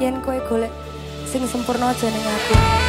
yen kowe golek sing sempurna jeneng aku.